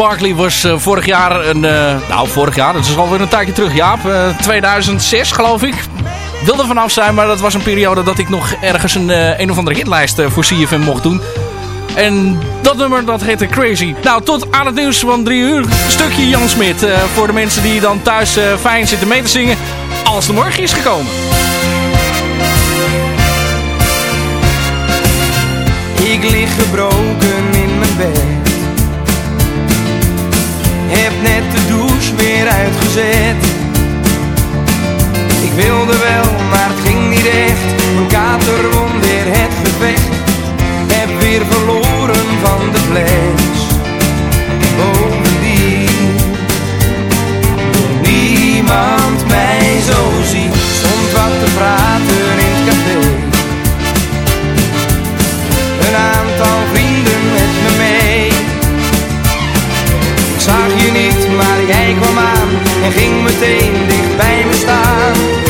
Barkley was uh, vorig jaar een... Uh, nou, vorig jaar, dat is alweer een tijdje terug, Jaap. Uh, 2006, geloof ik. Wilde vanaf zijn, maar dat was een periode dat ik nog ergens een, een of andere hitlijst voor CFM mocht doen. En dat nummer, dat heette Crazy. Nou, tot aan het nieuws van drie uur. Stukje Jan Smit. voor de mensen die dan thuis fijn zitten mee te zingen. Als de morgen is gekomen. Ik lig gebroken in net de douche weer uitgezet. Ik wilde wel, maar het ging niet echt. Mijn kater won weer het gevecht. Heb weer verloren van de fles. Bovendien niemand mij zo ziet. Stond wat te praten ging meteen dicht bij me staan.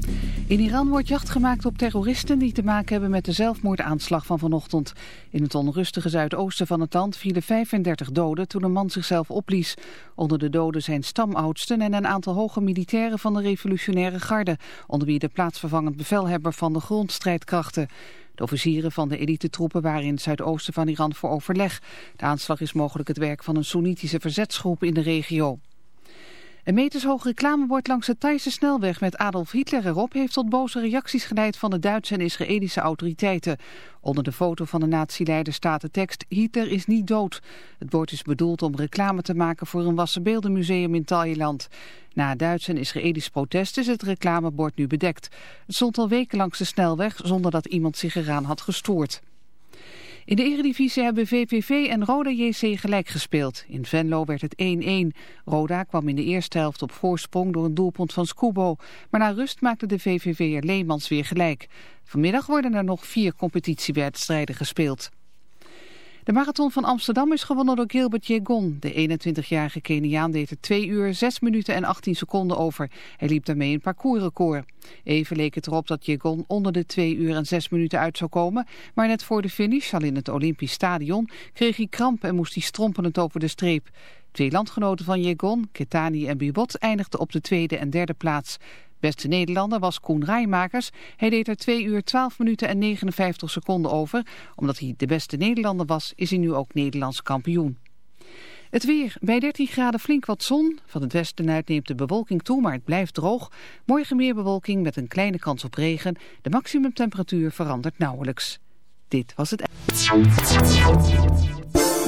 In Iran wordt jacht gemaakt op terroristen die te maken hebben met de zelfmoordaanslag van vanochtend. In het onrustige zuidoosten van het land vielen 35 doden toen een man zichzelf opblies. Onder de doden zijn stamoudsten en een aantal hoge militairen van de revolutionaire garde, onder wie de plaatsvervangend bevelhebber van de grondstrijdkrachten. De officieren van de elitetroepen waren in het zuidoosten van Iran voor overleg. De aanslag is mogelijk het werk van een Soenitische verzetsgroep in de regio. Een metershoog reclamebord langs de Thaise snelweg met Adolf Hitler erop heeft tot boze reacties geleid van de Duitse en Israëlische autoriteiten. Onder de foto van de nazi-leider staat de tekst Hitler is niet dood. Het bord is bedoeld om reclame te maken voor een wassenbeeldenmuseum in Thailand. Na Duitse en Israëlisch protest is het reclamebord nu bedekt. Het stond al weken langs de snelweg zonder dat iemand zich eraan had gestoord. In de Eredivisie hebben VVV en Roda JC gelijk gespeeld. In Venlo werd het 1-1. Roda kwam in de eerste helft op voorsprong door een doelpunt van Scubo. Maar na rust maakte de VVV'er Leemans weer gelijk. Vanmiddag worden er nog vier competitiewedstrijden gespeeld. De marathon van Amsterdam is gewonnen door Gilbert Jegon. De 21-jarige Keniaan deed er 2 uur, 6 minuten en 18 seconden over. Hij liep daarmee een parcoursrecord. Even leek het erop dat Jegon onder de 2 uur en 6 minuten uit zou komen. Maar net voor de finish, al in het Olympisch Stadion, kreeg hij kramp en moest hij strompelend over de streep. Twee landgenoten van Jegon, Ketani en Bibot, eindigden op de tweede en derde plaats. Beste Nederlander was Koen Rijmakers. Hij deed er 2 uur 12 minuten en 59 seconden over. Omdat hij de beste Nederlander was, is hij nu ook Nederlands kampioen. Het weer. Bij 13 graden flink wat zon. Van het westen uit neemt de bewolking toe, maar het blijft droog. Morgen meer bewolking met een kleine kans op regen. De maximumtemperatuur verandert nauwelijks. Dit was het...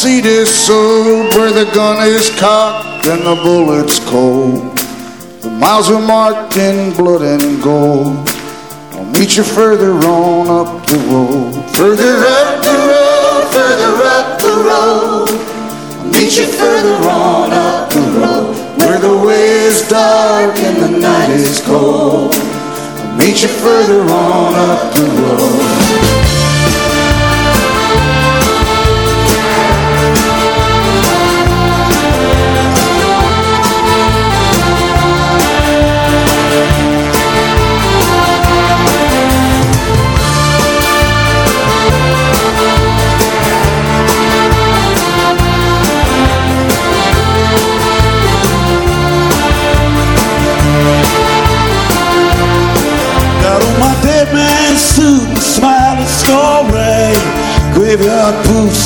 Seat is sold, where the gun is cocked and the bullet's cold. The miles are marked in blood and gold. I'll meet you further on up the road. Further up the road, further up the road. I'll meet you further on up the road. Where the way is dark and the night is cold. I'll meet you further on up the road.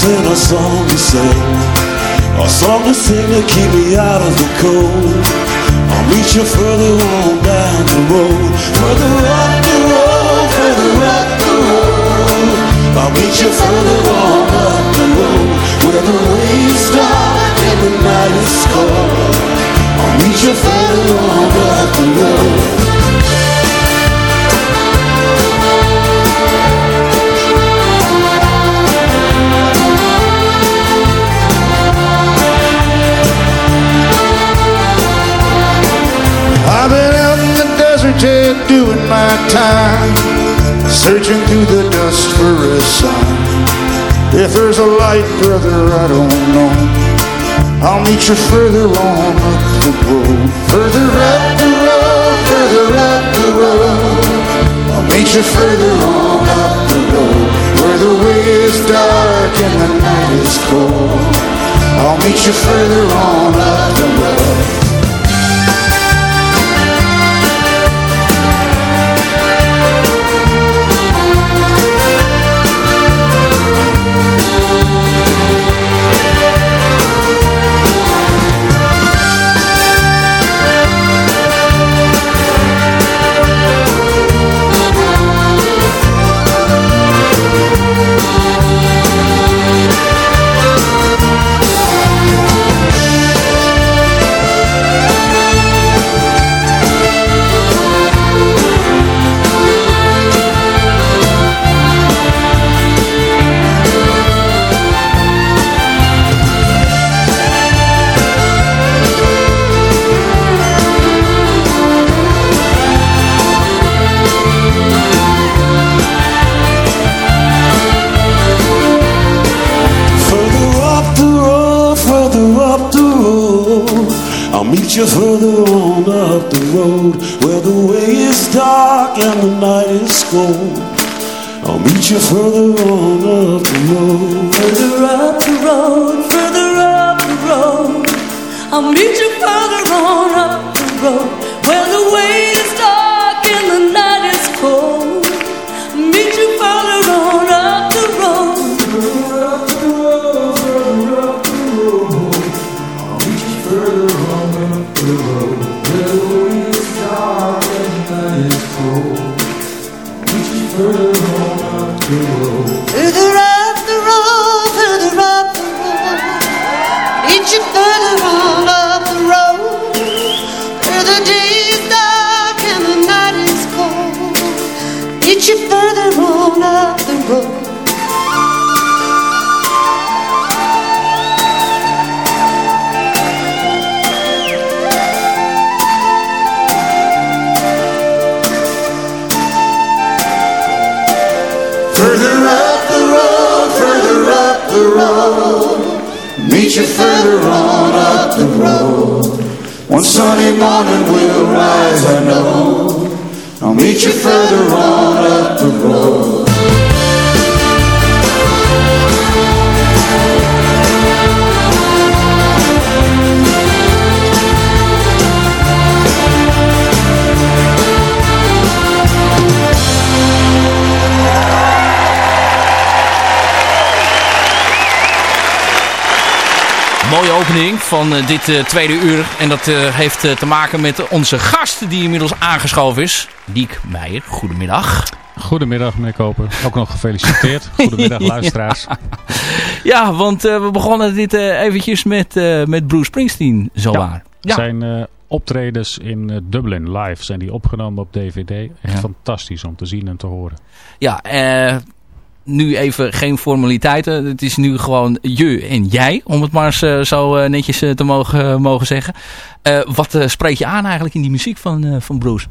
And a song to sing. A song to sing to keep me out of the cold. I'll meet you further on down the road. Further up the road, further up the road. I'll meet you further on up the road. Where the way is dark and the night is cold. I'll meet you further on up the road. The doing my time, searching through the dust for a sign. If there's a light, brother, I don't know. I'll meet you further on up the road, further up the road, further up the road. I'll meet you further on up the road, where the way is dark and the night is cold. I'll meet you further on up the road. You further on up the road where the way is dark and the night is cold. I'll meet you further on up the road. Further up the road, further up the road. I'll meet you van eh, dit eh, tweede uur. En dat eh, heeft te maken met onze gast die inmiddels aangeschoven is. Diek Meijer, goedemiddag. Goedemiddag meneer Koper. Ook nog gefeliciteerd. Goedemiddag luisteraars. Ja, want eh, we begonnen dit eh, eventjes met, eh, met Bruce Springsteen, zowaar. Ja. Zijn eh, optredens in Dublin live zijn die opgenomen op DVD. Echt Ja. fantastisch om te zien en te horen. Ja, eh, nu even geen formaliteiten. Het is nu gewoon je en jij, om het maar eens, eh, zo eh, netjes eh, te mogen, mogen zeggen. Wat spreek je aan eigenlijk in die muziek van, van Bruce?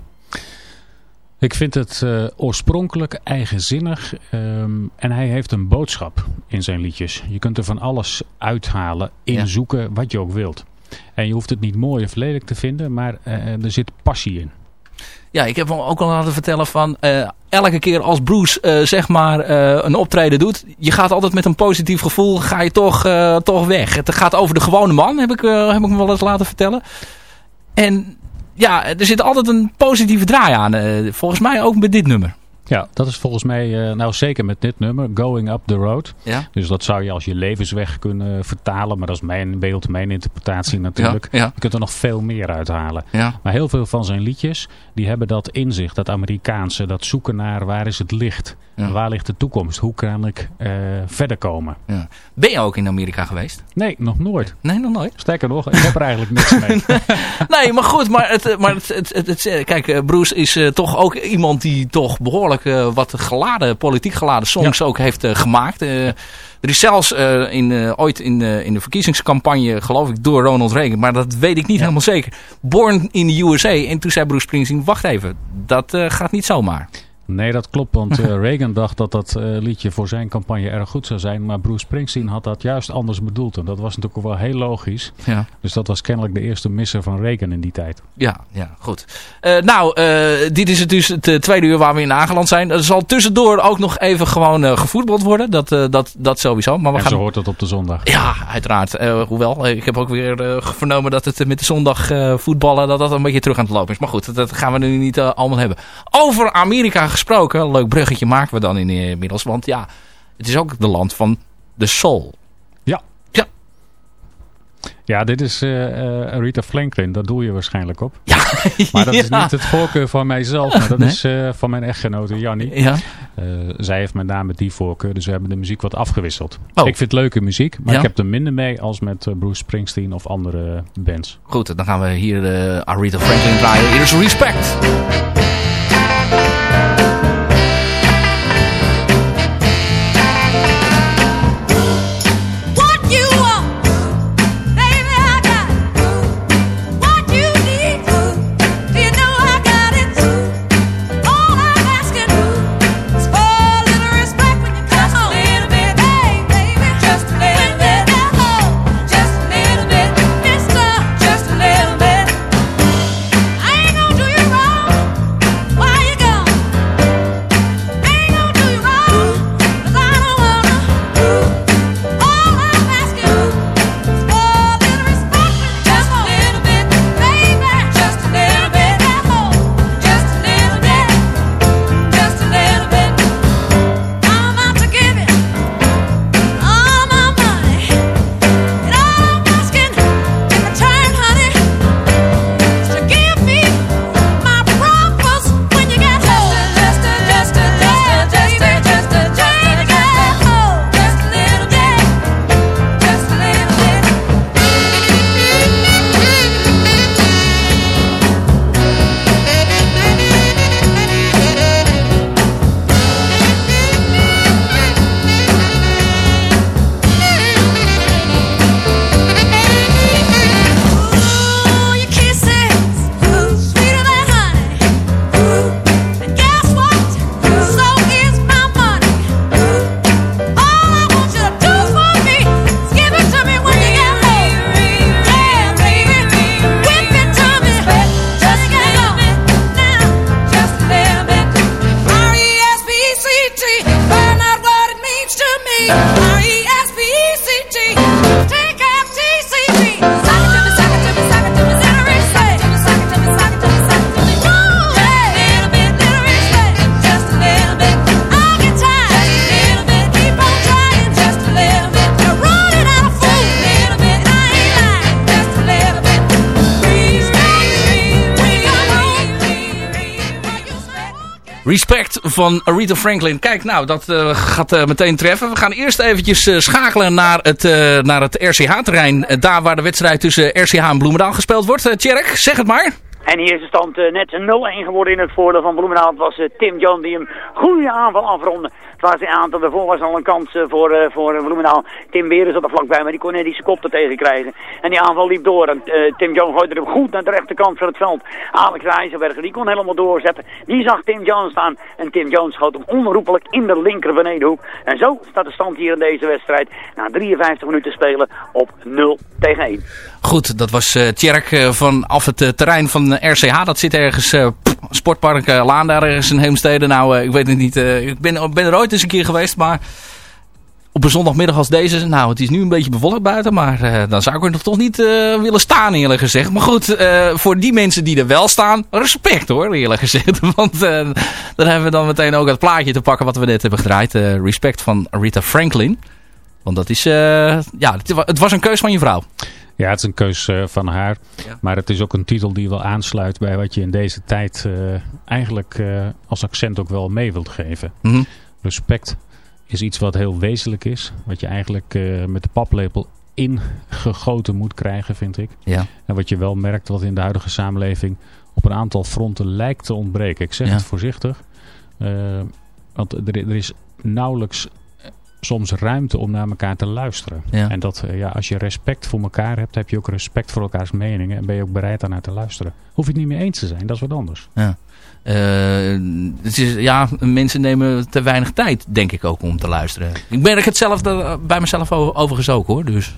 Ik vind het oorspronkelijk eigenzinnig ehm, en hij heeft een boodschap in zijn liedjes. Je kunt er van alles uithalen, inzoeken wat je ook wilt. En je hoeft het niet mooi of lelijk te vinden, maar er zit passie in. Ja, ik heb hem ook al laten vertellen van eh, elke keer als Bruce eh, zeg maar eh, een optreden doet, je gaat altijd met een positief gevoel, ga je toch, toch weg. Het gaat over de gewone man, heb ik, heb ik me wel eens laten vertellen. En ja, er zit altijd een positieve draai aan. volgens mij ook met dit nummer. Ja, dat is volgens mij, uh, nou zeker met dit nummer, Going Up the Road. Ja. Dus dat zou je als je levensweg kunnen vertalen. Maar dat is mijn beeld, mijn interpretatie natuurlijk. Ja, ja. Je kunt er nog veel meer uithalen. Ja. Maar heel veel van zijn liedjes, die hebben dat inzicht, dat Amerikaanse. Dat zoeken naar waar is het licht. Waar ligt de toekomst? Hoe kan ik uh, verder komen? Ja. Ben je ook in Amerika geweest? Nee, nog nooit. Nee, nog nooit. Sterker nog, ik heb er eigenlijk niks mee. nee, maar goed. Maar, het, maar het, het, het, kijk, Bruce is uh, toch ook iemand die toch behoorlijk uh, wat geladen, politiek geladen songs ja. ook heeft uh, gemaakt. er is zelfs in, ooit in, in de verkiezingscampagne, geloof ik, door Ronald Reagan. Maar dat weet ik niet ja. helemaal zeker. Born in the USA. En toen zei Bruce Springsteen, wacht even. Dat gaat niet zomaar. Nee, dat klopt, want uh, Reagan dacht dat dat uh, liedje voor zijn campagne erg goed zou zijn. Maar Bruce Springsteen had dat juist anders bedoeld. En dat was natuurlijk wel heel logisch. Ja. Dus dat was kennelijk de eerste misser van Reagan in die tijd. Ja, ja goed. Uh, nou, dit is het dus het tweede uur waar we in aangeland zijn. Er zal tussendoor ook nog even gewoon gevoetbald worden. Dat, dat, dat sowieso. Maar we en gaan... zo hoort het op de zondag. Ja, uiteraard. hoewel, ik heb ook weer vernomen dat het met de zondag voetballen dat dat een beetje terug aan het lopen is. Maar goed, dat, dat gaan we nu niet allemaal hebben. Over Amerika gesproken. Leuk bruggetje maken we dan inmiddels. Want ja, het is ook de land van de soul. Ja. Ja. Ja, dit is uh, uh, Rita Franklin. Daar doe je waarschijnlijk op. Ja. Maar dat is niet het voorkeur van mijzelf. Maar dat Nee? is uh, van mijn echtgenote Jannie. Ja. zij heeft met name die voorkeur. Dus we hebben de muziek wat afgewisseld. Oh. Ik vind het leuke muziek. Maar Ja. ik heb er minder mee als met Bruce Springsteen of andere bands. Goed, dan gaan we hier uh, Aretha Franklin draaien. Hier is Respect. Van Aretha Franklin. Kijk, nou, dat eh, gaat eh, meteen treffen. We gaan eerst eventjes eh, schakelen naar het, naar het RCH-terrein. Daar waar de wedstrijd tussen RCH en Bloemendaal gespeeld wordt. Tjerk, zeg het maar. En hier is de stand net 0-1 geworden in het voordeel van Bloemendaal. Het was Tim John die hem goede aanval afronde. Was een aantal, daarvoor was al een kans eh, voor, eh, voor eh, Bloemendaal. Tim Beeren zat er vlakbij, maar die kon net die zijn kop er tegen krijgen. En die aanval liep door. En Tim John gooide hem goed naar de rechterkant van het veld. Alex Rijzenberger, die kon helemaal doorzetten. Die zag Tim Jones staan. En Tim Jones schoot hem onherroepelijk in de linker benedenhoek. En zo staat de stand hier in deze wedstrijd. Na 53 minuten spelen op 0 tegen 1. Goed, dat was eh Tjerk eh, vanaf het terrein van RCH. Dat zit ergens, Sportpark Laan daar ergens in Heemstede. Nou, ik weet het niet. ik ben, ben er ooit eens een keer geweest, maar op een zondagmiddag als deze, nou het is nu een beetje bewolkt buiten, maar eh, dan zou ik er nog toch niet eh, willen staan eerlijk gezegd. Maar goed, eh, voor die mensen die er wel staan, respect hoor eerlijk gezegd. Want dan hebben we dan meteen ook het plaatje te pakken wat we net hebben gedraaid. respect van Rita Franklin. Want dat is, ja, het wa- het was een keus van je vrouw. Ja, het is een keus van haar. Ja. Maar het is ook een titel die wel aansluit bij wat je in deze tijd eigenlijk als accent ook wel mee wilt geven. Mhm. Respect is iets wat heel wezenlijk is. Wat je eigenlijk eh, met de paplepel ingegoten moet krijgen, vind ik. Ja. En wat je wel merkt wat in de huidige samenleving op een aantal fronten lijkt te ontbreken. Ik zeg Ja. het voorzichtig. Eh, want er, er is nauwelijks eh, soms ruimte om naar elkaar te luisteren. Ja. En dat, ja, als je respect voor elkaar hebt, heb je ook respect voor elkaars meningen. En ben je ook bereid daarnaar te luisteren. Hoef je het niet mee eens te zijn, dat is wat anders. Ja. Eh, het is, ja, mensen nemen te weinig tijd, denk ik ook, om te luisteren. Ik merk hetzelfde bij mezelf overigens ook hoor. Dus.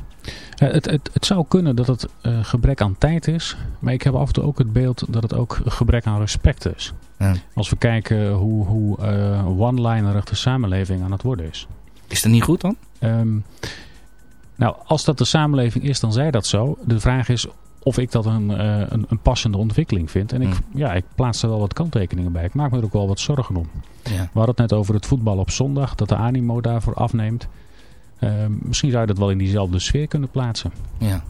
Eh, het, het, het zou kunnen dat het eh, gebrek aan tijd is. Maar ik heb af en toe ook het beeld dat het ook gebrek aan respect is. Ja. Als we kijken hoe, hoe eh, one-linerig de samenleving aan het worden is. Is dat niet goed dan? Ehm, nou, als dat de samenleving is, dan zij dat zo. De vraag is of ik dat een, eh, een, een passende ontwikkeling vind. En ik, Mm. ja, ik plaats er wel wat kanttekeningen bij. Ik maak me er ook wel wat zorgen om. Ja. We hadden het net over het voetbal op zondag. Dat de animo daarvoor afneemt. Ehm, misschien zou je dat wel in diezelfde sfeer kunnen plaatsen. Ja.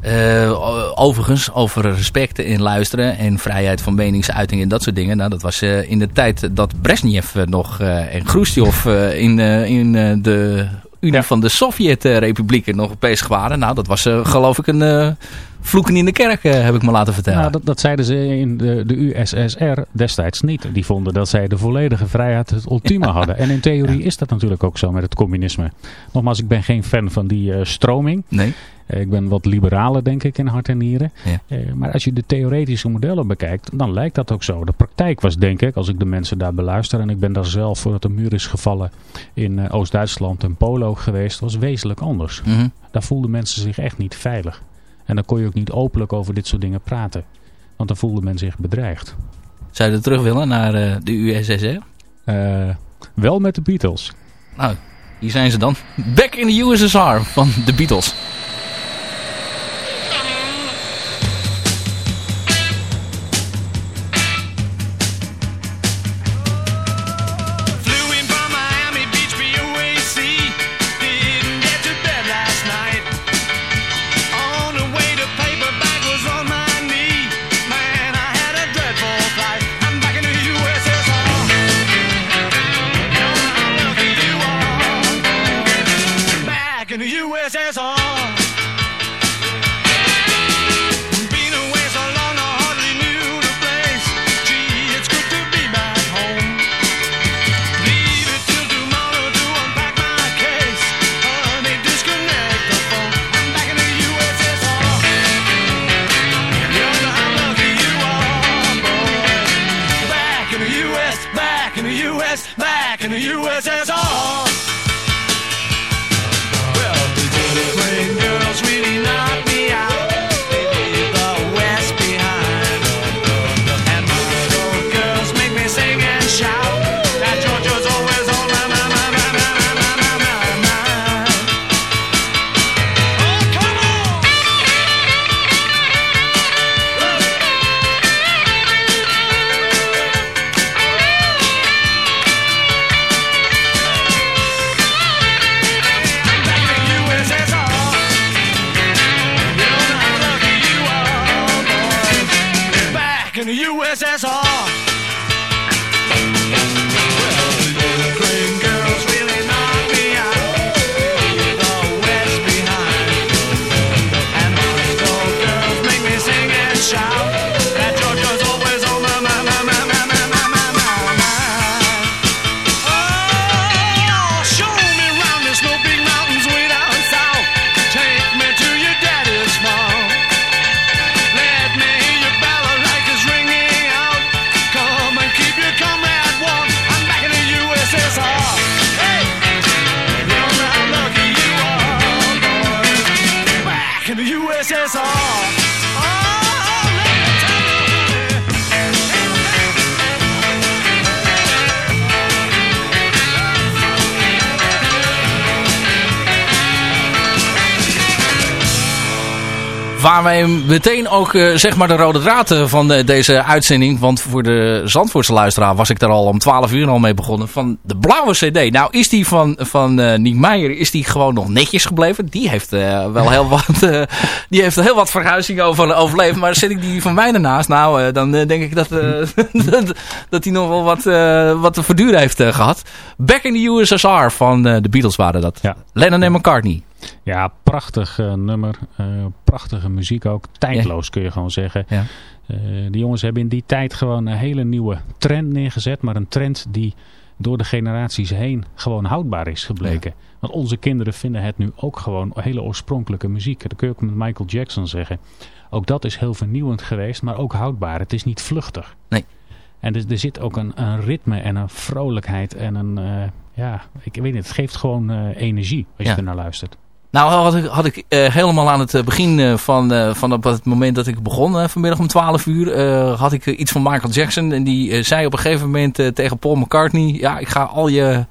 Eh, overigens, over respect in luisteren en vrijheid van meningsuiting en dat soort dingen. Nou, dat was eh, in de tijd dat Brezhnev nog en Khrushchev in, in de Unie van de Sovjet-republieken nog bezig waren. Nou, dat was geloof ik een vloeken in de kerk, eh, heb ik me laten vertellen. Nou, dat, dat zeiden ze in de, de USSR destijds niet. Die vonden dat zij de volledige vrijheid het ultieme hadden. En in theorie is dat natuurlijk ook zo met het communisme. Nogmaals, ik ben geen fan van die eh, stroming. Nee. Eh, ik ben wat liberaler, denk ik, in hart en nieren. Ja. Maar als je de theoretische modellen bekijkt, dan lijkt dat ook zo. De praktijk was, denk ik, als ik de mensen daar beluister... en ik ben daar zelf voordat de muur is gevallen in Oost-Duitsland en Polo geweest... was wezenlijk anders. Mhm. Daar voelden mensen zich echt niet veilig. En dan kon je ook niet openlijk over dit soort dingen praten. Want dan voelde men zich bedreigd. Zou je er terug willen naar eh, de USSR? Eh, wel met de Beatles. Nou, hier zijn ze dan. Back in the USSR van de Beatles. That's all. Waar wij meteen ook eh, zeg maar de rode draad van eh, deze uitzending. Want voor de Zandvoortse luisteraar was ik daar al om 12 uur al mee begonnen. Van de blauwe cd. Nou is die van, van eh Niek Meijer is die gewoon nog netjes gebleven. Die heeft wel heel wat, eh, die heeft heel wat verhuizingen over, overleefd. Maar zet ik die van mij ernaast. Nou dan denk ik dat, dat, dat hij nog wel wat, wat te verduren heeft eh, gehad. Back in the USSR van de Beatles waren dat. Lennon en McCartney. Ja, prachtig eh, nummer. eh, prachtige muziek ook. Tijdloos kun je gewoon zeggen. Ja. Eh, die jongens hebben in die tijd gewoon een hele nieuwe trend neergezet. Maar een trend die door de generaties heen gewoon houdbaar is gebleken. Want onze kinderen vinden het nu ook gewoon hele oorspronkelijke muziek. Dat kun je ook met Michael Jackson zeggen. Ook dat is heel vernieuwend geweest, maar ook houdbaar. Het is niet vluchtig. Nee. En er, er zit ook een, een ritme en een vrolijkheid en een... ja, ik weet niet, het geeft gewoon energie als je er naar luistert. Nou had ik, had ik eh, helemaal aan het eh, begin eh, van, van op het moment dat ik begon vanmiddag om 12 uur, had ik iets van Michael Jackson. En die zei op een gegeven moment tegen Paul McCartney, ja ik ga al je,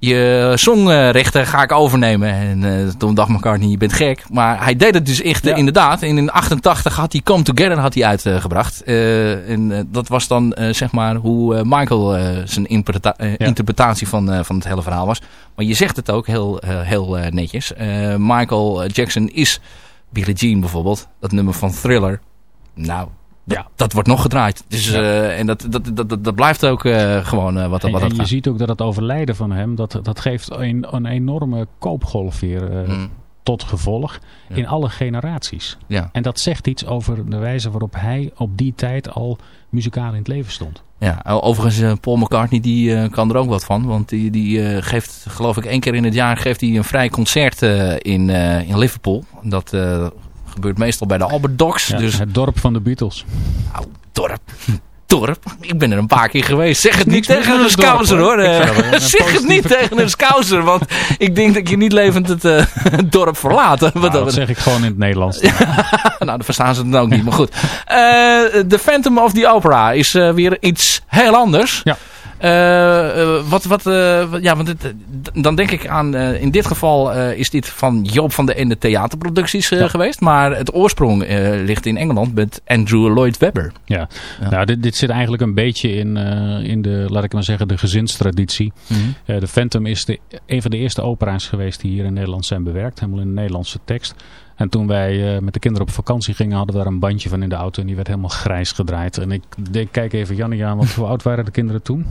je songrechten ga ik overnemen. En eh, toen dacht McCartney, je bent gek. Maar hij deed het dus echt inderdaad. En in 88 had hij Come Together had hij uitgebracht. Eh, en eh, dat was dan eh, zeg maar hoe Michael zijn interpreta- interpretatie van, van het hele verhaal was. Maar je zegt het ook heel, heel netjes. Michael Jackson is Billie Jean bijvoorbeeld. Dat nummer van Thriller. Nou, dat, dat wordt nog gedraaid. Dus, en dat, dat, dat, dat, dat blijft ook eh, gewoon eh, wat, En, wat en je gaat. ziet ook dat het overlijden van hem, dat, dat geeft een, een enorme koopgolf weer eh, tot gevolg Ja. in alle generaties. Ja. En dat zegt iets over de wijze waarop hij op die tijd al muzikaal in het leven stond. Ja, overigens Paul McCartney die kan er ook wat van. Want die, die geeft, geloof ik, één keer in het jaar geeft hij een vrij concert in, in Liverpool. Dat gebeurt meestal bij de Albert Docks. Ja, dus Het dorp van de Beatles. Nou, dorp. Dorp. Ik ben er een paar keer geweest. Zeg het niet Niks tegen een scouser hoor. Eh, zeg het niet tegen een scouser. Want ik denk dat je niet levend het eh, dorp verlaat. Nou, dat dat zeg ik gewoon in het Nederlands. nou, dan verstaan ze het dan ook niet. Maar goed. Eh The Phantom of the Opera is weer iets heel anders. Ja. Eh, eh, wat, wat, eh, wat- ja, want het, dan denk ik aan, in dit geval is dit van Joop van de Ende theaterproducties geweest. Maar het oorsprong ligt in Engeland met Andrew Lloyd Webber. Ja, Nou, dit, dit zit eigenlijk een beetje in, in de, laat ik maar zeggen, de gezinstraditie. Mhm. De Phantom is de, een van de eerste opera's geweest die hier in Nederland zijn bewerkt. Helemaal in de Nederlandse tekst. En toen wij eh, met de kinderen op vakantie gingen, hadden we daar een bandje van in de auto. En die werd helemaal grijs gedraaid. En ik denk, kijk even Jannie aan, want hoe oud waren de kinderen toen?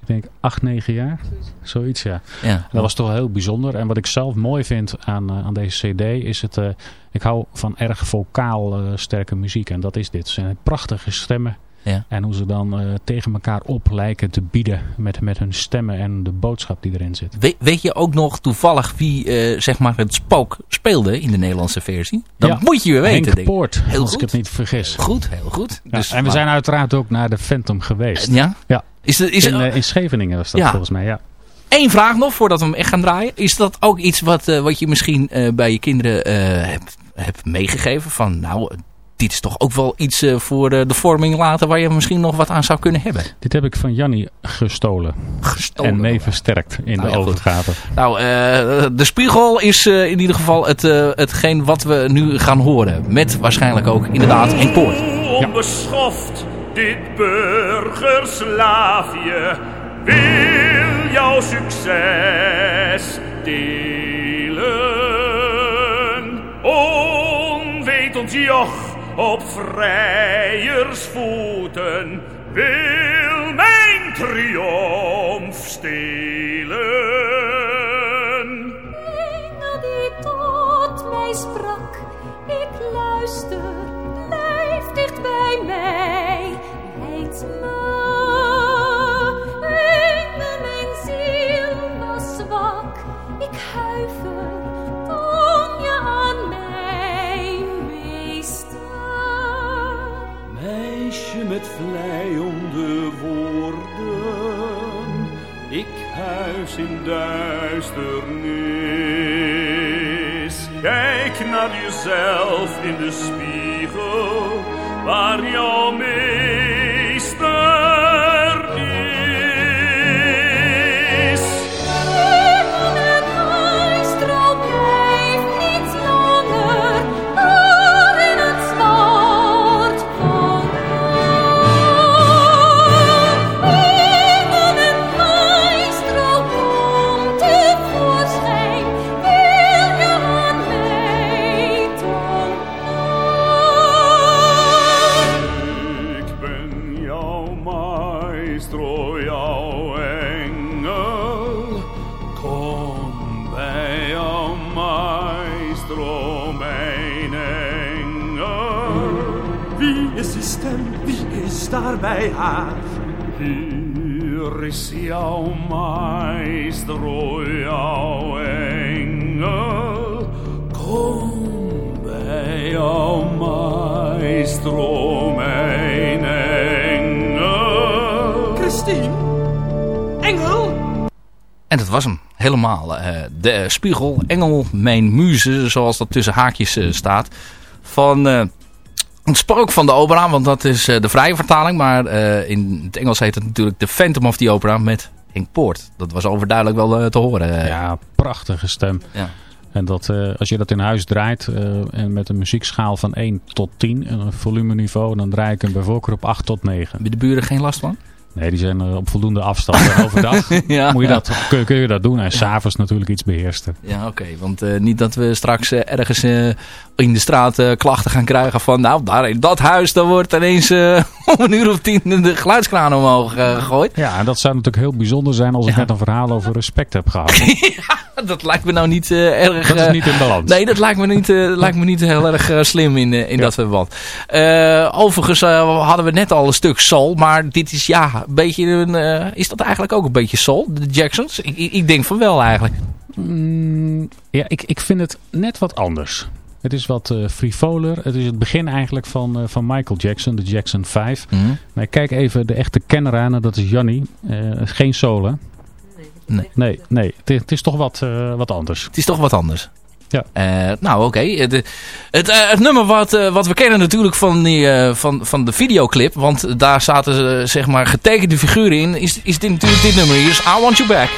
Ik denk acht, negen jaar. Zoiets, ja. Ja. Dat was toch wel heel bijzonder. En wat ik zelf mooi vind aan, eh, aan deze cd is het... eh, ik hou van erg vocaal sterke muziek. En dat is dit. Het zijn prachtige stemmen. Ja. En hoe ze dan eh, tegen elkaar op lijken te bieden met, met hun stemmen en de boodschap die erin zit. We- weet je ook nog toevallig wie eh, zeg maar het spook speelde in de Nederlandse versie? Dat Ja, moet je weer weten. Henk denk ik. Poort, Heel als goed. ik het niet vergis. Goed, heel goed. Ja, Dus, en we maar- zijn uiteraard ook naar de Phantom geweest. Ja? Ja. Is is in, eh, in Scheveningen was dat volgens mij, ja. Eén vraag nog, voordat we hem echt gaan draaien. Is dat ook iets wat, wat je misschien bij je kinderen hebt, hebt meegegeven? Van nou, dit is toch ook wel iets eh, voor eh, de vorming later waar je misschien nog wat aan zou kunnen hebben. Dit heb ik van Jannie gestolen. Gestolen. En mee versterkt in Nou de ja, overgave. Nou, eh, de spiegel is eh, in ieder geval het, eh, hetgeen wat we nu gaan horen. Met waarschijnlijk ook inderdaad een poort. Onbeschoft, dit burgerslaafje wil jouw succes delen. Onwetend joch op vrijersvoeten wil mijn triomf stelen. Engel die tot mij sprak, ik luister, blijf dicht bij mij, leid me. Engel, mijn ziel was zwak, ik huiver, met vleiende woorden, ik huis in duisternis. Kijk naar jezelf in de spiegel, waar jouw meester bij haar? Hier is jouw maestro, jouw engel. Kom bij jouw maestro, mijn engel. Christine? Engel? En dat was hem. Helemaal. eh, de Spiegel, Engel, Mijn Muze, zoals dat tussen haakjes eh, staat. Van eh, spook van de opera, want dat is eh, de vrije vertaling. Maar eh, in het Engels heet het natuurlijk The Phantom of the Opera met Henk Poort. Dat was overduidelijk wel eh, te horen. Ja, prachtige stem. Ja. En dat, als je dat in huis draait en met een muziekschaal van 1 tot 10, en een volumeniveau, dan draai ik hem bij voorkeur op 8 tot 9. Hebben de buren geen last van? Nee, die zijn eh, op voldoende afstand. Overdag Ja. moet je dat, kun, kun je dat doen. En s'avonds natuurlijk iets beheerster. Ja, oké. Want eh, niet dat we straks eh, ergens in de straat klachten gaan krijgen van... Nou, daar in dat huis, dan wordt ineens om een uur of tien de geluidskraan omhoog gegooid. Ja, en dat zou natuurlijk heel bijzonder zijn als ik net een verhaal over respect heb gehad. Dat lijkt me nou niet eh, erg... Dat is eh, niet in balans. Nee, dat lijkt me niet, eh, lijkt me niet heel erg slim in, in dat verband. Eh, overigens hadden we net al een stuk soul. Maar dit is ja, een beetje een... eh, is dat eigenlijk ook een beetje soul, de Jacksons? Ik, ik, ik denk van wel eigenlijk. Mm, ja, ik, ik vind het net wat anders. Het is wat eh, frivoler. Het is het begin eigenlijk van, eh, van Michael Jackson, de Jackson 5. Mhm. Maar ik kijk even de echte kenner aan dat is Jannie. Eh, geen soul, hè? Nee. Nee, nee. Het, is- het is toch wat, eh, wat anders. Het is toch wat anders. Ja. Eh, nou, oké. Het, het, eh, het nummer wat, wat we kennen natuurlijk van, die, van, van de videoclip. Want daar zaten ze, zeg maar getekende figuren in. Is, is dit natuurlijk dit nummer hier. Is I Want You Back.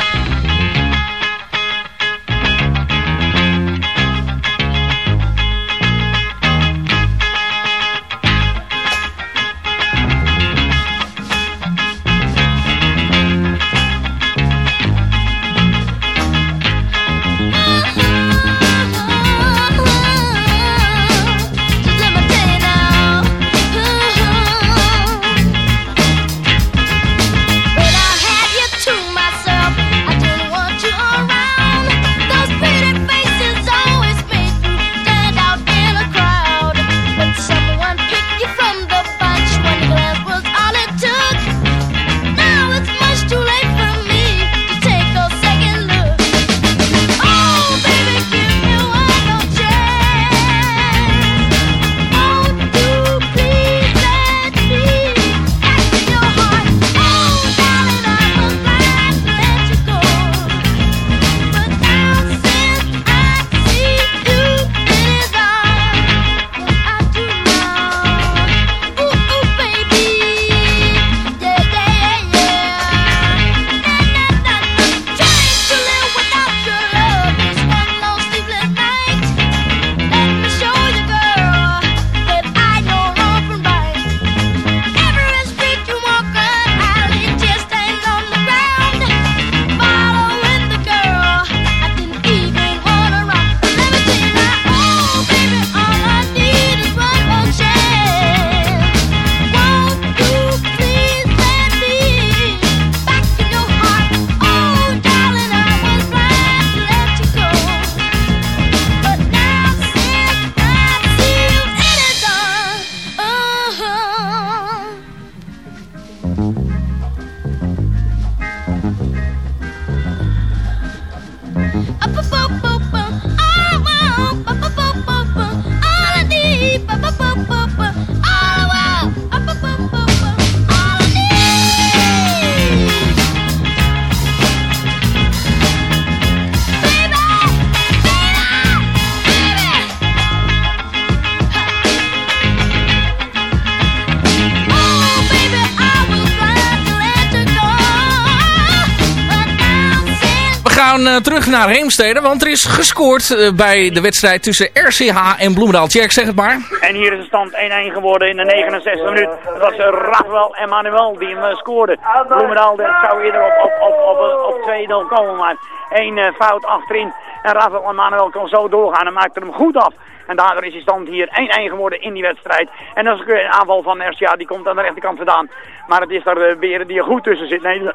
Eh, terug naar Heemstede, want er is gescoord eh, bij de wedstrijd tussen RCH en Bloemendaal. Jack, zeg het maar. En hier is de stand 1-1 geworden in de 69 minuut. Het was eh, Rafael Emmanuel die hem scoorde. Bloemendaal zou eerder op, op, op, op, op 2-0 komen, maar één fout achterin. En Rafael Emmanuel kon zo doorgaan en maakte hem goed af. En daardoor is die stand hier 1-1 geworden in die wedstrijd. En dat is een aanval van RCA, die komt aan de rechterkant vandaan. Maar het is daar de Beren die er goed tussen zit. Nee,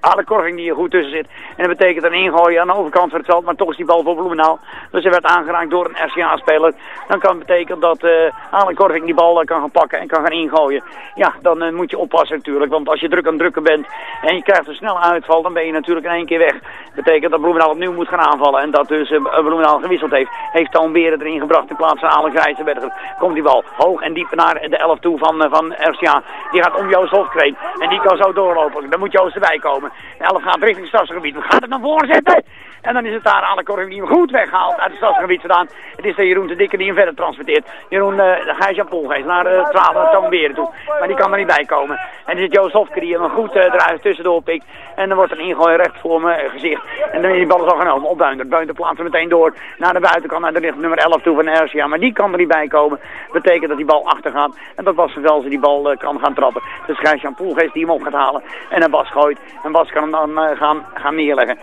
Ale Korving die er goed tussen zit. En dat betekent een ingooien aan de overkant van het veld. Maar toch is die bal voor Bloemendaal. Dus hij werd aangeraakt door een RCA-speler. Dan kan het betekenen dat Ale Korving die bal eh, kan gaan pakken en kan gaan ingooien. Ja, dan eh, moet je oppassen natuurlijk. Want als je druk aan drukken bent en je krijgt een snelle uitval, dan ben je natuurlijk in één keer weg. Dat betekent dat Bloemendaal opnieuw moet gaan aanvallen. En dat dus Bloemendaal gewisseld heeft. Heeft Toon Beren erin gebracht in plaats van Alex Rijzenberger. Komt die bal hoog en diep naar de 11 toe van, van RCA. Die gaat om Joost Hofkreet. En die kan zo doorlopen. Dan moet Joost erbij komen. De 11 gaat richting het stadsgebied. Gaat het naar voren zetten? En dan is het daar de die hem goed weghaalt uit het stadsgebied vandaan. Het is de Jeroen de Dikke die hem verder transporteert. Jeroen uh, Gijs-Jan Poelgeest naar de 12 naar toe. Maar die kan er niet bij komen. En dan zit Joost Hofke die hem goed uh, eruit tussendoor pikt. En dan wordt een ingooi recht voor mijn uh, gezicht. En dan is die bal al genomen op Buinder. Buinder plaatst meteen door naar de buitenkant, naar de richt, nummer 11 toe van RCA. Maar die kan er niet bij komen. Betekent dat die bal achter gaat. En dat Bas van Velzen die bal uh, kan gaan trappen. Dus Gijs-Jan Poelgeest die hem op gaat halen. En dan Bas gooit. En Bas kan hem dan uh, gaan, gaan neerleggen.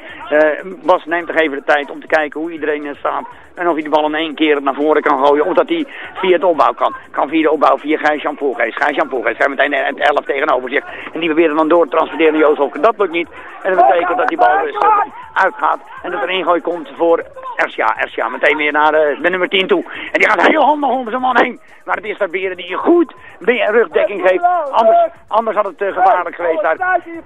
Bas neemt toch even de tijd om te kijken hoe iedereen er staat. En of hij de bal in één keer naar voren kan gooien. Of dat hij via het opbouw kan. Kan via de opbouw via Gijs-Jan Poelgeest. Gijs-Jan Poelgeest. Hij meteen de 11 tegenover zich. En die probeert dan door te transporteren naar. Dat lukt niet. En dat betekent dat die bal dus uitgaat. En dat er een ingooi komt voor RCA. RCA meteen weer naar de nummer 10 toe. En die gaat heel handig om zijn man heen. Maar het is daar Beren die je goed rugdekking geeft. Anders, anders had het gevaarlijk geweest daar.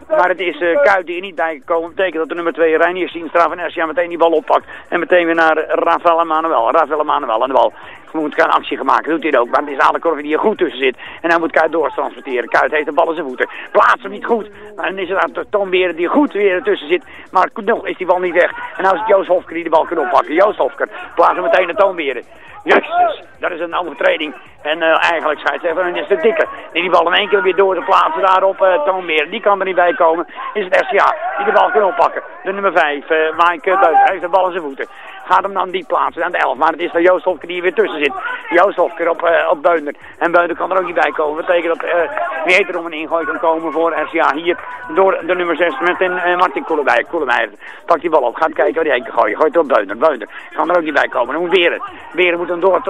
Maar het is Kuit die er niet bij gekomen. Dat betekent dat de nummer 2 Reinier Sienstra van RCA meteen die bal oppakt. En meteen weer naar Rafael Emanuel. Rafael Emanuel aan de bal. Moet gaan actie gaan maken. Doet hij ook. Maar het is Corvi die er goed tussen zit. En hij moet Kuit doortransporteren. Kuit heeft de bal in zijn voeten. Plaatst hem niet goed. Maar dan is het aan Tom Beren die goed weer ertussen zit. Maar nog is die bal niet weg. En nou is het Joost Hofker die de bal kan oppakken. Joost Hofker plaatst hem meteen naar Toon Beren. Jezus, dat is een overtreding. En uh, eigenlijk scheidsrechter, en is de dikke. Die die bal in één keer weer door te plaatsen daar op uh, Toonbeer. Die kan er niet bij komen. Is het RCA die de bal kan oppakken. De nummer 5, uh, Mike Beuker, heeft de bal in zijn voeten. Gaat hem dan die plaatsen aan de 11. Maar het is dan Joost Hofker die er weer tussen zit. Joost Hofker op, uh, op Beunder. En Beunder kan er ook niet bij komen. Dat betekent dat uh, wederom een ingooi kan komen voor RCA. Hier door de nummer 6 met een uh, Martin Koelemeijer. Koelemeijer pakt die bal op. Gaat kijken waar hij heen kan gooien. Gooit op Beunder. Beunder kan er ook niet bij komen. Dan moet Beren. Beren moet hem door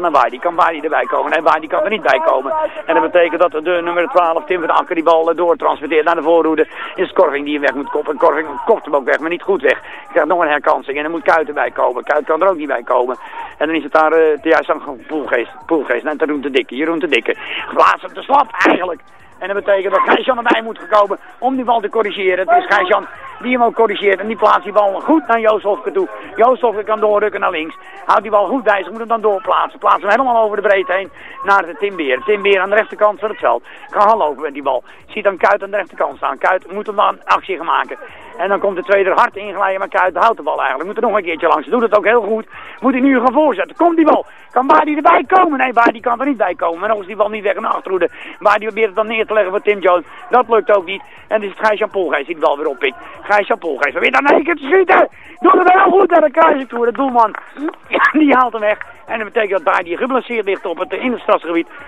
naar Baai. Die kan Baai erbij komen. En Baai die kan er niet bij komen. En dat betekent dat de nummer 12, Tim van Akker, die bal doortransporteert naar de voorhoede. Is Korving die hem weg moet koppen. En Korving kopt hem ook weg, maar niet goed weg. Krijgt nog een herkansing. En dan moet Kuit erbij komen. Kuit kan er ook niet bij komen. En dan is het daar uh, te juist aan Poelgeest. Poelgeest. En Jeroen te dikke. Jeroen te dikke. Plaats hem te slap eigenlijk. En dat betekent dat Gijsjan erbij moet gekomen om die bal te corrigeren. Het is Gijsjan die hem ook corrigeert. En die plaatst die bal goed naar Joost Hofke toe. Joost Hofke kan doorrukken naar links. Houdt die bal goed bij zich, moet hem dan doorplaatsen. Plaatsen hem helemaal over de breedte heen naar de Timbeer. Timbeer aan de rechterkant van het veld. Kan gaan met die bal. Ziet dan Kuit aan de rechterkant staan. Kuit moet hem dan actie gaan maken. En dan komt de tweede hard inglijden, maar Kuit houdt de bal eigenlijk. Moet er nog een keertje langs. Doet het ook heel goed. Moet hij nu gaan voorzetten. Komt die bal. Kan Baadi erbij komen? Nee, Baadi kan er niet bij komen. Maar nog is die bal niet weg naar achterhoede. Baadi probeert het dan neer te leggen voor Tim Jones. Dat lukt ook niet. En dan is het Gijs-Jan Polgeest die de bal weer oppikt. Gijs-Jan Polgeest probeert dan één keer te schieten. Doet het heel goed naar de kruising toe. De doelman, die haalt hem weg. En dat betekent dat Baadi geblesseerd ligt op het, in.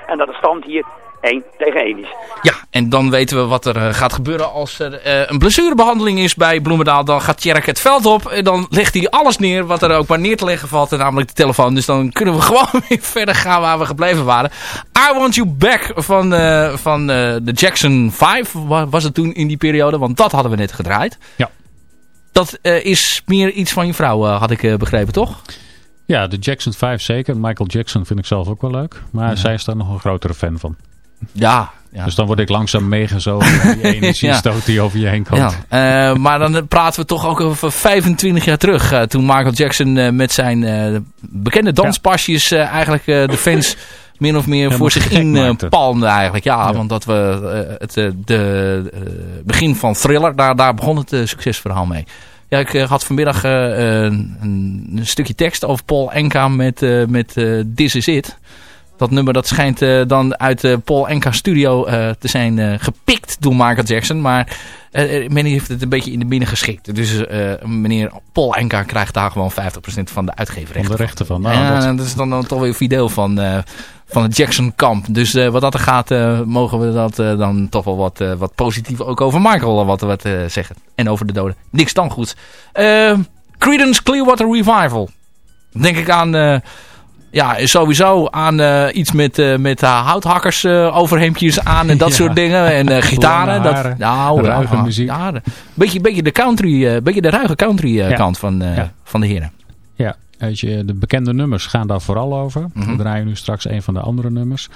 En dat de stand hier 1 tegen 1 is. Ja, en dan weten we wat er uh, gaat gebeuren als er uh, een blessurebehandeling is bij Bloemendaal. Dan gaat Tjerk het veld op en dan legt hij alles neer wat er ook maar neer te leggen valt. Namelijk de telefoon. Dus dan kunnen we gewoon weer verder gaan waar we gebleven waren. I Want You Back van, uh, van de Jackson 5 was het toen in die periode. Want dat hadden we net gedraaid. Ja. Dat is meer iets van je vrouw, had ik begrepen, toch? Ja, de Jackson 5 zeker. Michael Jackson vind ik zelf ook wel leuk. Maar ja. zij is daar nog een grotere fan van. Ja, ja. Dus dan word ik langzaam meegezogen die energiestoot die over je heen komt. Ja. Uh, maar dan praten we toch ook over 25 jaar terug. Uh, toen Michael Jackson uh, met zijn bekende danspasjes eigenlijk de fans min of meer voor zich in palmde eigenlijk. Ja, ja, want dat we het de begin van Thriller, daar, daar begon het succesverhaal mee. Ja, ik had vanmiddag een, een, stukje tekst over Paul Enka met, met This Is It. Dat nummer dat schijnt uh, dan uit de Paul Enka studio uh, te zijn uh, gepikt door Michael Jackson. Maar men heeft het een beetje in de binnen geschikt. Dus meneer Paul Enka krijgt daar gewoon 50% van de uitgeverrechten. Van de rechten van. Nou, ja, dat... dat... is dan, dan toch weer fideel van, van het Jackson kamp. Dus wat dat er gaat, mogen we dat dan toch wel wat, wat positief ook over Michael wat, wat zeggen. En over de doden. Niks dan goed. Creedence Clearwater Revival. denk ik aan Ja, sowieso aan eh, iets met, eh, met eh, houthakkers overhemdjes aan en dat Ja. soort dingen. En gitaren. Dat, nou, ruige ja, muziek. Ja, de- beetje, beetje de country, beetje de ruige country Ja. kant van, van de heren. Ja, weet je, de bekende nummers gaan daar vooral over. Mhm. We draaien nu straks een van de andere nummers.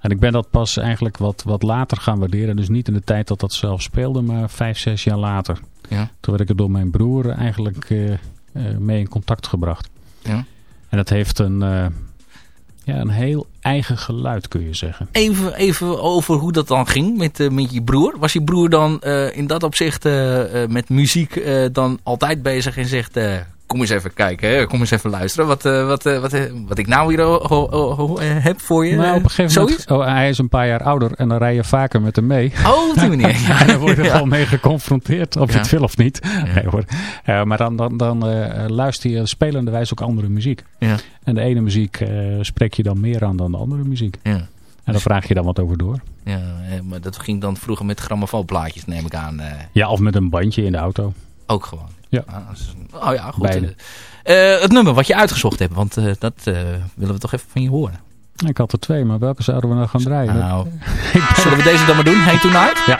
En ik ben dat pas eigenlijk wat, wat later gaan waarderen. Dus niet in de tijd dat dat zelf speelde, maar vijf, zes jaar later. Ja. Toen werd ik er door mijn broer eigenlijk mee in contact gebracht. Ja. En dat heeft een, eh, ja, een heel eigen geluid, kun je zeggen. Even, even over hoe dat dan ging met, eh, met je broer. Was je broer dan eh, in dat opzicht met muziek dan altijd bezig en zegt... kom eens even kijken, hè? kom eens even luisteren wat, eh, wat, eh, wat, eh, wat ik nou hier heb voor je. Nou, op een gegeven moment, oh, hij is een paar jaar ouder en dan rij je vaker met hem mee. Oh, op die manier. Ja. en dan word je er Ja. gewoon mee geconfronteerd, of je het wil of niet. Nee, hoor. Maar dan, dan, dan luister je spelende wijze ook andere muziek. Ja. En de ene muziek spreek je dan meer aan dan de andere muziek. Ja. En daar vraag je dan wat over door. Ja, maar dat ging dan vroeger met grammofoonplaatjes, neem ik aan. Ja, of met een bandje in de auto. Ook gewoon. Ja. Ah, oh ja, goed. Beide. Eh, het nummer wat je uitgezocht hebt, want eh, dat eh, willen we toch even van je horen. Ik had er twee, maar welke zouden we nou gaan draaien? Nou, zullen we deze dan maar doen? Hey Tonight? Ja.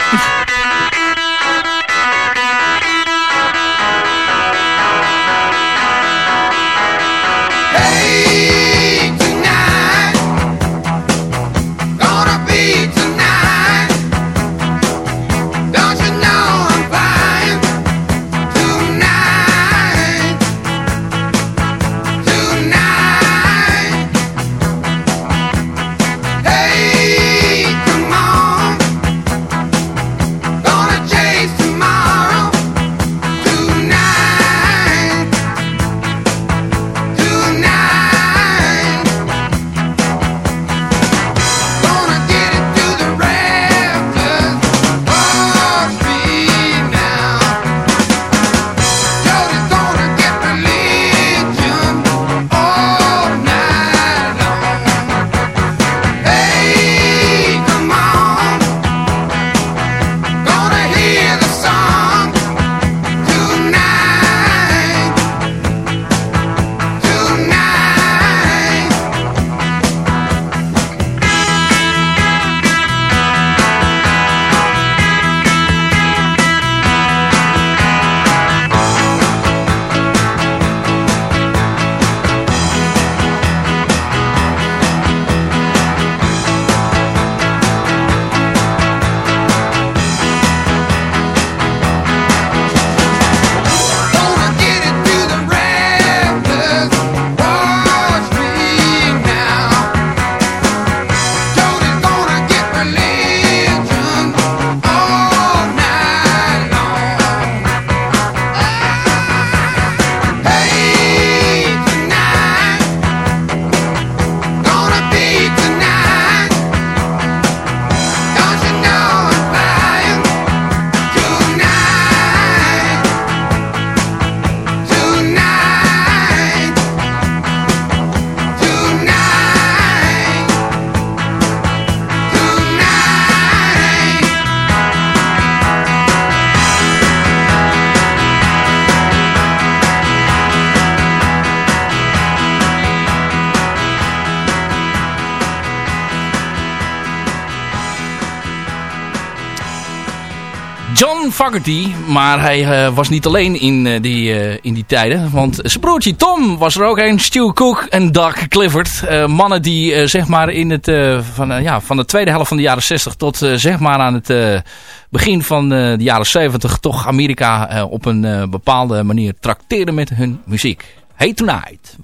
Maar hij eh, was niet alleen in, eh, die, eh, in die tijden. Want zijn broertje Tom was er ook een. Stu Cook en Doug Clifford. Mannen die zeg maar in het, van, ja, van de tweede helft van de jaren 60 tot zeg maar aan het begin van de jaren 70 toch Amerika op een bepaalde manier trakteerden met hun muziek. Hey Tonight.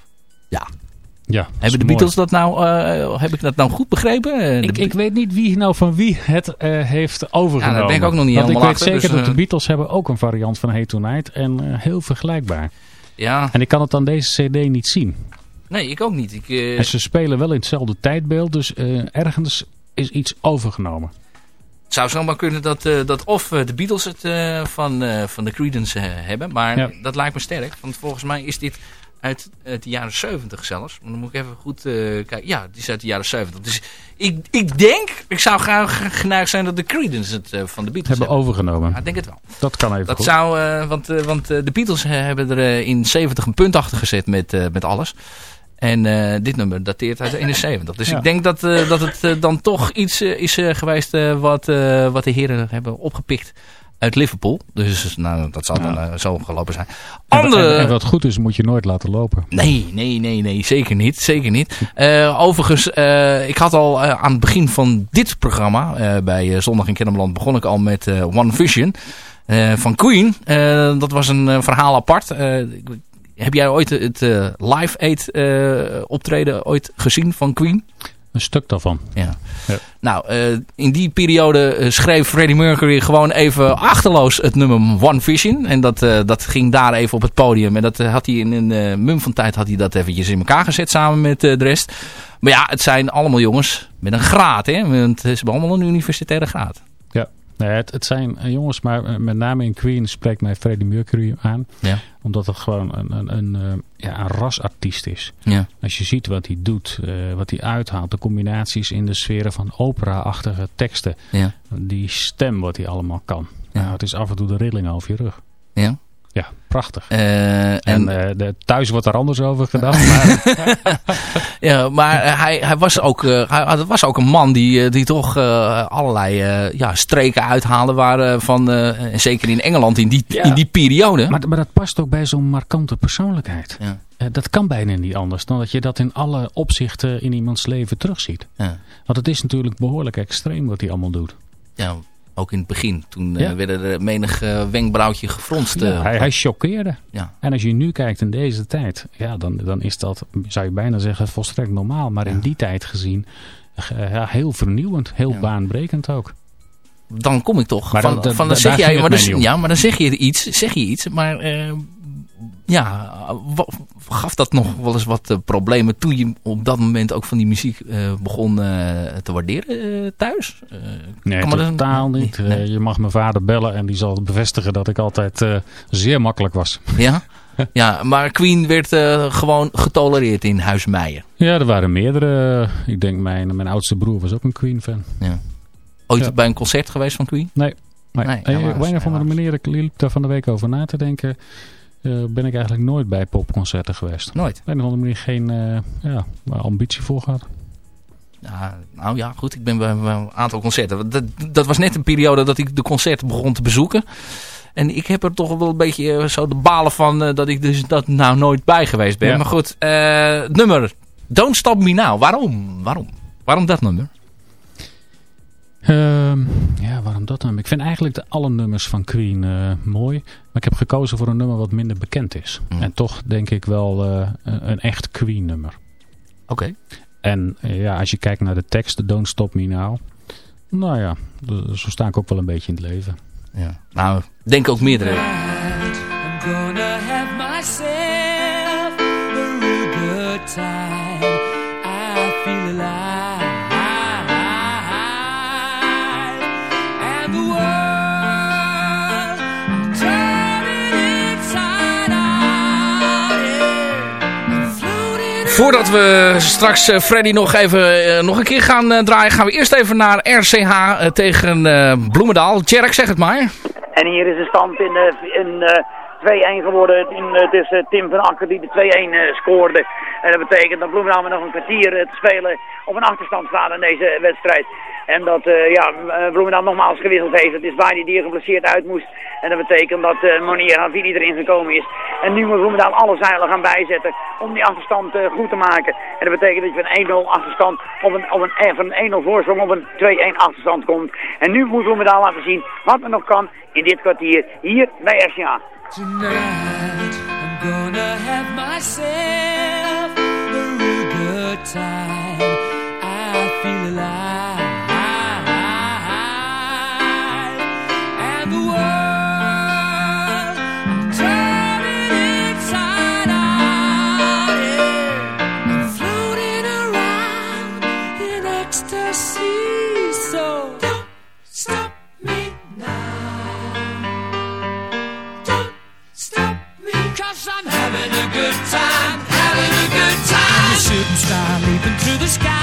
Ja. Ja, Hebben de mooi. Beatles dat nou, eh, heb ik dat nou goed begrepen? Ik, weet niet wie nou van wie het eh, heeft overgenomen. Ja, daar ben ik ook nog niet Want ik weet achter, zeker dus, dat de eh, Beatles hebben ook een variant van Hey Tonight. En eh, heel vergelijkbaar. ja. En ik kan het aan deze cd niet zien. Nee, ik ook niet. Ik, eh, En ze spelen wel in hetzelfde tijdbeeld. Dus eh, ergens is iets overgenomen. Het zou zomaar kunnen dat, eh, dat of de Beatles het eh, van, eh, van de Creedence hebben. Maar Ja. dat lijkt me sterk. Want volgens mij is dit uit de jaren 70 zelfs. Maar dan moet ik even goed eh, kijken. Ja, het is uit de jaren 70. Dus ik, ik denk, ik zou graag geneigd zijn dat de Creedence het eh, van de Beatles Hebben hebben. overgenomen. Ja, ik denk het wel. Dat kan even Dat goed. zou, eh, want, want de Beatles hebben er in 70 een punt achter gezet met, met alles. En dit nummer dateert uit 71. Dus Ja. ik denk dat, dat het dan toch iets is geweest wat, wat de heren hebben opgepikt uit Liverpool. Dus nou, dat zal dan eh, zo gelopen zijn. En, Andere... en, en wat goed is, moet je nooit laten lopen. Nee, nee, nee, nee, zeker niet. Zeker niet. Eh, overigens, eh, ik had al aan het begin van dit programma, bij Zondag in Kennemerland, begon ik al met One Vision van Queen. Dat was een verhaal apart. Heb jij ooit het Live Aid optreden ooit gezien van Queen? Een stuk daarvan. Ja. Nou, eh, in die periode eh, schreef Freddie Mercury gewoon even achterloos het nummer One Vision. En dat, eh, dat ging daar even op het podium. En dat had hij in een eh, mum van tijd had hij dat eventjes in elkaar gezet samen met de rest. Maar ja, het zijn allemaal jongens met een graad. Hè? Want ze hebben allemaal een universitaire graad. Ja, nee, het, het zijn eh, jongens, maar eh, met name in Queen spreekt mij Freddie Mercury aan. Ja. Omdat het gewoon een, een, een, eh, ja, een rasartiest is. Ja. Als je ziet wat hij doet, wat hij uithaalt, de combinaties in de sferen van opera-achtige teksten. Ja. Die stem wat hij allemaal kan. Nou, het is af en toe de rilling over je rug. Ja. Ja, prachtig. Eh, en en- eh, de, thuis wordt er anders over gedacht. Maar, Ja, maar eh, hij, hij, was ook, eh, hij, was ook een man die, die toch allerlei ja, streken uithaalde waren van, zeker in Engeland in die, in die periode. maar, maar dat past ook bij zo'n markante persoonlijkheid. Ja. Dat kan bijna niet anders dan dat je dat in alle opzichten in iemands leven terugziet. Ja. Want het is natuurlijk behoorlijk extreem wat hij allemaal doet. Ja, ook in het begin. Toen eh, Ja. werden er menig eh, wenkbrauwtje gefronst. Ja, eh, hij, hij choqueerde. Ja. En als je nu kijkt in deze tijd, ja, dan, dan is dat, zou je bijna zeggen, volstrekt normaal. Maar in die tijd gezien, ja, heel vernieuwend, heel baanbrekend ook. dan kom ik toch. Maar van, dat- dat- van, dan zeg jij, maar dan, ja, maar dan zeg je iets, zeg je iets. Maar ja, gaf dat nog wel eens wat eh, problemen toen je op dat moment ook van die muziek eh, begon eh, te waarderen thuis? Nee, dan- totaal niet. Nee, je mag mijn vader bellen en die zal bevestigen dat ik altijd zeer makkelijk was. Ja? ja, maar Queen werd gewoon getolereerd in Huis Meijen. Ja, er waren meerdere. Ik denk mijn, mijn oudste broer was ook een Queen-fan. Ja. Ooit Ja. bij een concert geweest van Queen? Nee. nee. Op een of andere manier, ik liep daar van de week over na te denken, eh, ben ik eigenlijk nooit bij popconcerten geweest. Nooit? Op een of andere manier geen eh, ja, ambitie voor gehad. Ja, nou ja, goed. Ik ben bij, een aantal concerten. Dat, dat was net een periode dat ik de concerten begon te bezoeken. En ik heb er toch wel een beetje eh, zo de balen van dat ik dus dat nou nooit bij geweest ben. Ja. Maar goed, nummer Don't Stop Me Now. Waarom? Waarom? Waarom dat nummer? Ehm, ja, waarom dat dan? Ik vind eigenlijk de alle nummers van Queen eh, mooi. Maar ik heb gekozen voor een nummer wat minder bekend is. Mm. En toch denk ik wel eh, een, een echt Queen nummer. Oké. En eh, ja, als je kijkt naar de tekst, Don't Stop Me Now. Nou ja, zo sta ik ook wel een beetje in het leven. Ja. Nou, denk ook meerdere. I'm gonna have myself a real good time. I feel alive. Voordat we straks eh, Freddy nog even eh, nog een keer gaan eh, draaien, gaan we eerst even naar RCH tegen Bloemendaal. Tjerk, zeg het maar. En hier is de stand in, in 2-1 geworden. Het is eh, Tim van Akker die de 2-1 eh, scoorde. En dat betekent dat Bloemendaal nog een kwartier eh, te spelen op een achterstand staat in deze wedstrijd. En dat ja, Bloemendaal nogmaals gewisseld heeft. Het is Badi die er geblesseerd uit moest. En dat betekent dat eh Monier Havili erin gekomen is. En nu moet Bloemendaal alle zeilen gaan bijzetten om die achterstand goed te maken. En dat betekent dat je van 1-0 achterstand op een, op een, van een 1-0 voorsprong op een 2-1 achterstand komt. En nu moet Bloemendaal laten zien wat er nog kan in dit kwartier hier bij RCA. Tonight I'm gonna have myself a real good time. I feel alive. And the world turning inside out. Yeah. I'm floating around in ecstasy. So sun, having a good time, having a good time. The shooting star leaping through the sky.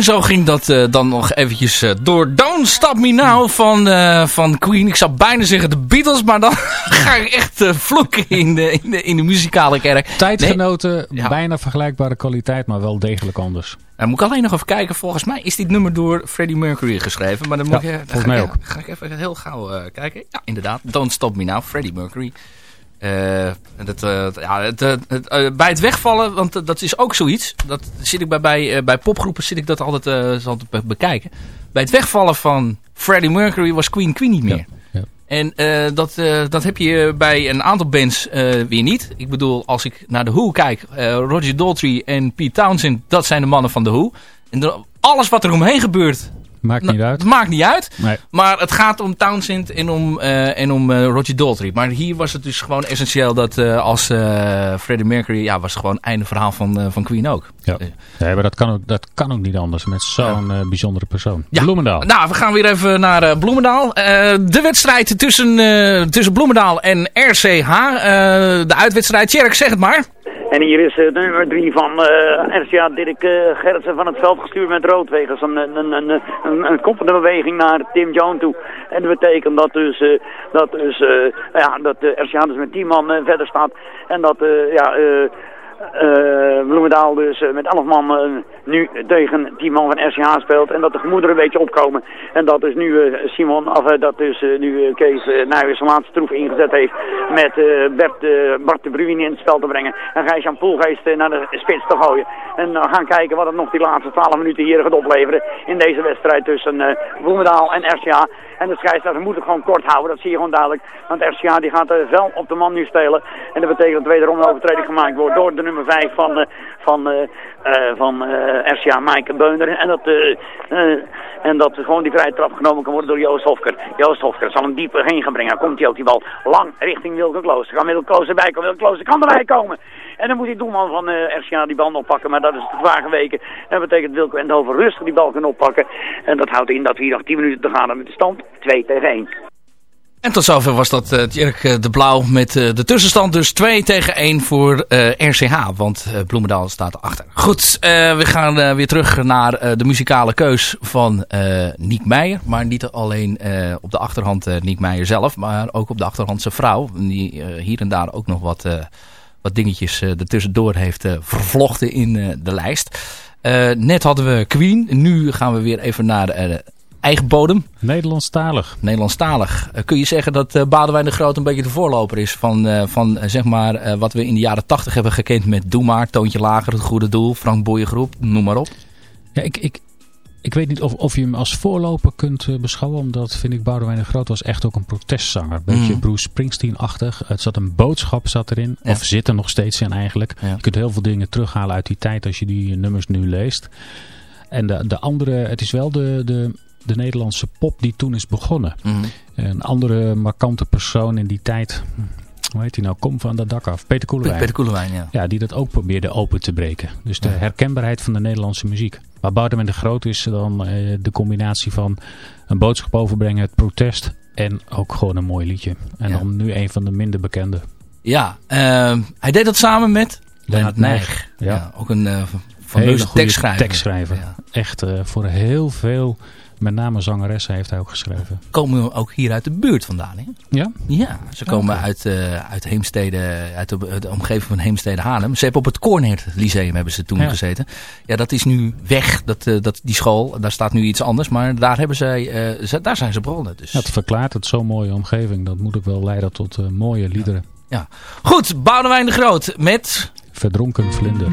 En zo ging dat eh, dan nog eventjes eh, door Don't Stop Me Now van, eh, van Queen. Ik zou bijna zeggen de Beatles, maar dan ga ik echt vloeken in de, in, de, in de muzikale kerk. Tijdgenoten, bijna vergelijkbare kwaliteit, maar wel degelijk anders. Dan moet ik alleen nog even kijken. Volgens mij is dit nummer door Freddie Mercury geschreven. Maar dan moet Ja, ik, dan ga mij ik, ook. Ga ik even heel gauw kijken. Ja, inderdaad. Don't Stop Me Now, Freddie Mercury. Eh, en dat, eh, ja, het, eh, het, eh, bij het wegvallen, want eh, dat is ook zoiets. Dat zit ik bij, bij, eh, bij popgroepen zit ik dat altijd, eh, altijd be- bekijken. Bij het wegvallen van Freddie Mercury was Queen Queen niet meer. En eh, dat, eh, dat heb je bij een aantal bands eh, weer niet. Ik bedoel, als ik naar de Who kijk, eh, Roger Daltrey en Pete Townsend, dat zijn de mannen van de Who. En alles wat er omheen gebeurt, Maakt nou, niet uit. het maakt niet uit. Nee. Maar het gaat om Townsend en om, eh, en om eh, Roger Daltrey. Maar hier was het dus gewoon essentieel dat eh, als Freddie Mercury, ja, was het gewoon einde verhaal van, van Queen ook. Ja. Nee, maar dat kan ook, dat kan ook niet anders met zo'n bijzondere persoon. Bloemendaal. Nou, we gaan weer even naar Bloemendaal. De wedstrijd tussen, tussen Bloemendaal en RCH. de uitwedstrijd. Tjerk, zeg het maar. En hier is eh, de nummer drie van eh RCA Dirk eh, Gerritsen van het veld gestuurd met rood. Wegens een, een, een, een, een, koppende beweging naar Tim Jones toe. En dat betekent dat dus, eh, dat dus eh, ja, dat eh, RCA dus met 10 man eh, verder staat. En dat eh, ja, eh, eh, Bloemendaal dus eh, met 11 man eh, nu tegen 10 man van RCH speelt. En dat de gemoederen een beetje opkomen. En dat dus nu eh, Simon, of eh, dat dus eh, nu eh, Kees Nijwers zijn laatste troef ingezet heeft met eh, Bert, eh, Bart de Bruin in het spel te brengen. En Gijs-Jan Poelgeest eh, naar de spits te gooien. En we gaan kijken wat het nog die laatste 12 minuten hier gaat opleveren in deze wedstrijd tussen eh Bloemendaal en RCA. En de scheidsrechter moet het gewoon kort houden, dat zie je gewoon duidelijk. Want RCA die gaat wel op de man nu spelen. En dat betekent dat wederom een overtreding gemaakt wordt door de nummer 5 van, eh, van, eh, eh, van RCA, Maaike Beuner. En dat, en dat gewoon die vrije trap genomen kan worden door Joost Hofker. Joost Hofker zal hem dieper heen gaan brengen. Komt hij ook die bal lang richting Wilke Klooster. Kan Wilke Klooster bij komen, Wilke Klooster kan erbij komen. En dan moet die doelman van eh RCA die bal oppakken, maar dat is te zwaar geweken. En dat betekent Wilco Endhoven rustig die bal kan oppakken. En dat houdt in dat we hier nog 10 minuten te gaan hebben met de stand 2 tegen 1. En tot zover was dat uh, Tjerk uh, de Blauw met uh, de tussenstand dus 2 tegen 1 voor RCH. Want Bloemendaal staat erachter. Goed, we gaan weer terug naar de muzikale keus van Niek Meijer. Maar niet alleen op de achterhand Niek Meijer zelf, maar ook op de achterhand zijn vrouw. Die hier en daar ook nog wat, wat dingetjes ertussendoor heeft vervlochten in de lijst. net hadden we Queen, nu gaan we weer even naar eigen bodem. Nederlandstalig. Nederlandstalig. Uh, kun je zeggen dat uh, Boudewijn de Groot een beetje de voorloper is van, uh, van zeg maar, wat we in de jaren tachtig hebben gekend met Doe maar, Toontje Lager, Het Goede Doel, Frank Boeiengroep, noem maar op. Ja, ik, ik, ik weet niet of, of je hem als voorloper kunt beschouwen, omdat vind ik Boudewijn de Groot was echt ook een protestzanger. Een beetje mm. Bruce Springsteen-achtig. Het zat een boodschap zat erin, ja. of zit er nog steeds in eigenlijk. Ja. Je kunt heel veel dingen terughalen uit die tijd als je die nummers nu leest. En de, de andere, het is wel de... de de Nederlandse pop die toen is begonnen. Mm. Een andere markante persoon in die tijd, hoe heet hij nou, kom van dat dak af, Peter Koelewijn. Peter Koelewijn, ja. Ja, die dat ook probeerde open te breken. Dus de ja. herkenbaarheid van de Nederlandse muziek. Maar Boudewijn de Groot is dan uh, de combinatie van een boodschap overbrengen, het protest en ook gewoon een mooi liedje. En ja. dan nu een van de minder bekende. Ja, uh, hij deed dat samen met Lennart Nijg. Ja. ja. ook een uh, fameuze tekstschrijver. tekstschrijver. Echt uh, voor heel veel met name zangeressen heeft hij ook geschreven. Komen ook hier uit de buurt vandaan, hè? Ja? Ja, ze komen okay. uit, uh, uit Heemstede, uit de, de, omgeving van Heemstede Haarlem. Ze hebben op het Kornhert Lyceum hebben ze toen ja. gezeten. Ja, dat is nu weg, dat, uh, dat, die school. Daar staat nu iets anders, maar daar, hebben zij, uh, ze, daar zijn ze begonnen. Dus. Het verklaart het zo'n mooie omgeving. Dat moet ook wel leiden tot mooie liederen. Ja. ja. Goed, Boudewijn de Groot met... Verdronken vlinder.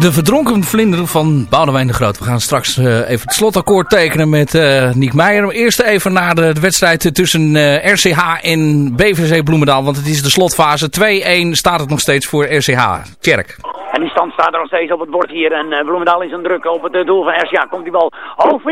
De verdronken vlinder van Boudewijn de Groot. We gaan straks eh, even het slotakkoord tekenen met eh Niek Meijer. Eerst even naar de, wedstrijd tussen eh, RCH en BVC Bloemendaal. Want het is de slotfase. 2-1 staat het nog steeds voor RCH. Tjerk. En die stand staat er nog steeds op het bord hier. En eh, Bloemendaal is een druk op het eh, doel van RCA. Komt die bal hoog